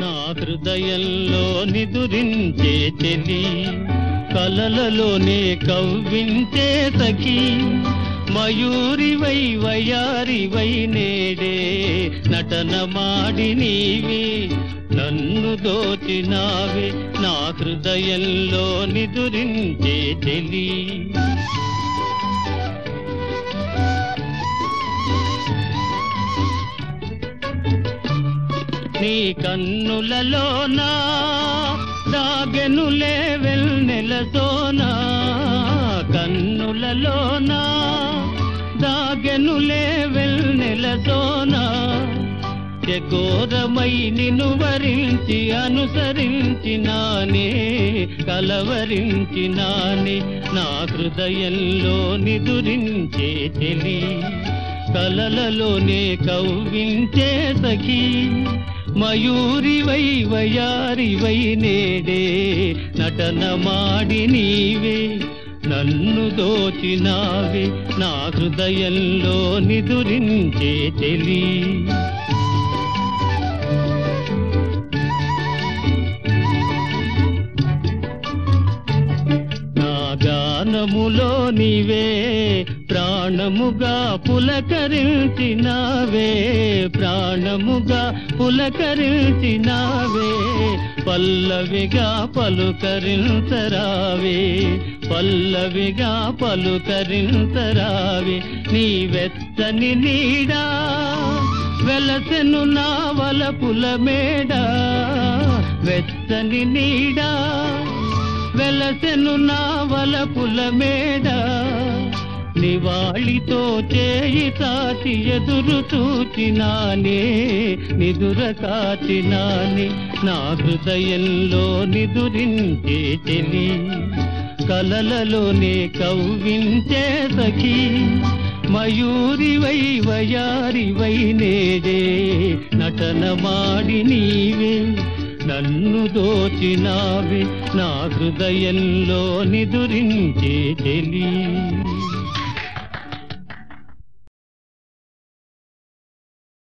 నా హృదయంలో నిదురించే చెలి కలలలోనే కవ్వించే సఖి మయూరివై వయారివై నేడే నటన మాడి నీవి నన్ను దోచినావే నా హృదయంలో నిదురించే చెలి నీ కన్నులలోనా? దాగెనులే వెల్నెలతోనా కన్నులలోనా? దాగెనులే వెల్నెలతోనా ఘోరమై నిన్ను వరించి అనుసరించినానే కలవరించినానే నా హృదయంలో నిదురించే చెలి కలలలోనే కవ్వించే సఖీ. మయూరివై వయారివై నేడే నటన మాడి నీవే నన్ను దోచినావే నా హృదయంలో నిదురించే చెలి నా గానములో నీవే ప్రాణముగా పులకరించినావే ప్రాణముగా పులకరించినావే పల్లవిగా పలుకరించరావే పల్లవిగా పలుకరించరావే నీ వెచ్చని నీడా వెలసెను నా వలపుల మేడ వెచ్చని నీడా వెలసెను నా వలపుల మేడా. నివాళితో చేయి తాచి ఎదురు చూచినానే నిదుర కాచినానే నా హృదయంలో నిదురించే చెలి కలలలోనే కవ్వించే సఖీ మయూరివై వయారివై నేడే నటన మాడి నీవే నన్ను దోచినావే నా హృదయంలో నిదురించే చెలి